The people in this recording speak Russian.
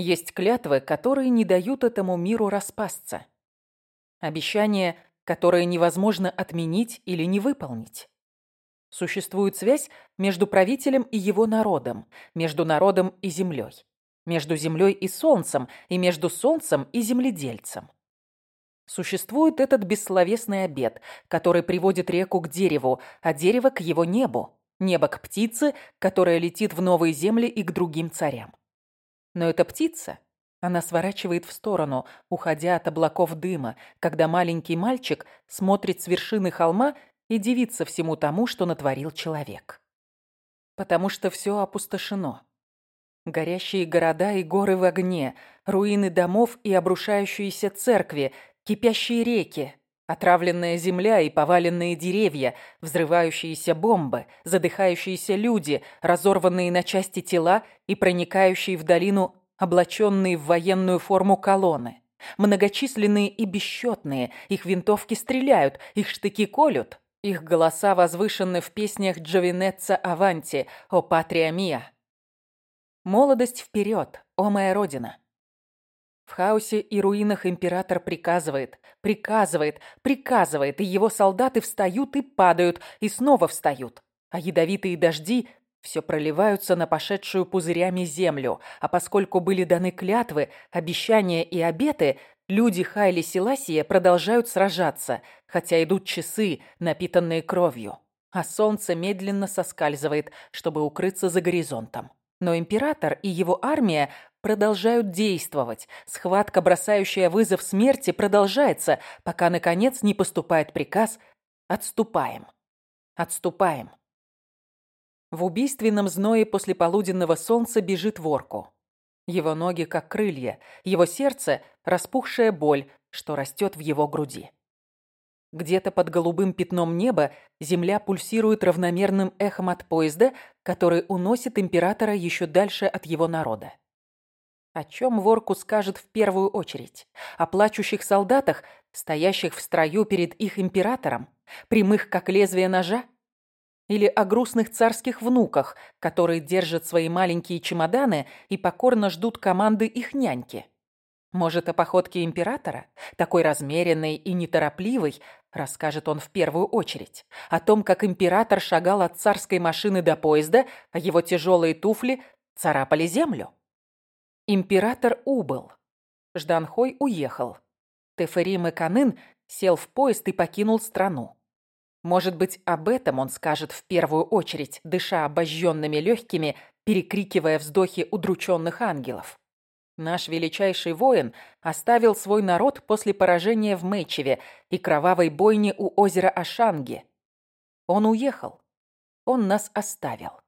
Есть клятвы, которые не дают этому миру распасться. Обещания, которые невозможно отменить или не выполнить. Существует связь между правителем и его народом, между народом и землей, между землей и солнцем, и между солнцем и земледельцем. Существует этот бессловесный обет, который приводит реку к дереву, а дерево к его небу, небо к птице, которая летит в новые земли и к другим царям. Но эта птица, она сворачивает в сторону, уходя от облаков дыма, когда маленький мальчик смотрит с вершины холма и дивится всему тому, что натворил человек. Потому что все опустошено. Горящие города и горы в огне, руины домов и обрушающиеся церкви, Кипящие реки, отравленная земля и поваленные деревья, взрывающиеся бомбы, задыхающиеся люди, разорванные на части тела и проникающие в долину облаченные в военную форму колонны. Многочисленные и бесчетные, их винтовки стреляют, их штыки колют, их голоса возвышены в песнях Джовинетца Аванти «О Патрия Мия». Молодость вперед, о моя родина! В хаосе и руинах император приказывает, приказывает, приказывает, и его солдаты встают и падают, и снова встают. А ядовитые дожди все проливаются на пошедшую пузырями землю, а поскольку были даны клятвы, обещания и обеты, люди Хайли Селасия продолжают сражаться, хотя идут часы, напитанные кровью. А солнце медленно соскальзывает, чтобы укрыться за горизонтом. Но император и его армия продолжают действовать. Схватка, бросающая вызов смерти, продолжается, пока, наконец, не поступает приказ «Отступаем! Отступаем!». В убийственном зное после полуденного солнца бежит ворку. Его ноги как крылья, его сердце – распухшая боль, что растет в его груди. Где-то под голубым пятном неба земля пульсирует равномерным эхом от поезда, который уносит императора еще дальше от его народа. О чем ворку скажет в первую очередь? О плачущих солдатах, стоящих в строю перед их императором, прямых как лезвие ножа? Или о грустных царских внуках, которые держат свои маленькие чемоданы и покорно ждут команды их няньки? Может, о походке императора, такой размеренной и неторопливой, расскажет он в первую очередь. О том, как император шагал от царской машины до поезда, а его тяжелые туфли царапали землю. Император убыл. Жданхой уехал. Теферим и Канын сел в поезд и покинул страну. Может быть, об этом он скажет в первую очередь, дыша обожженными легкими, перекрикивая вздохи удрученных ангелов. Наш величайший воин оставил свой народ после поражения в Мэйчеве и кровавой бойни у озера Ашанги. Он уехал. Он нас оставил.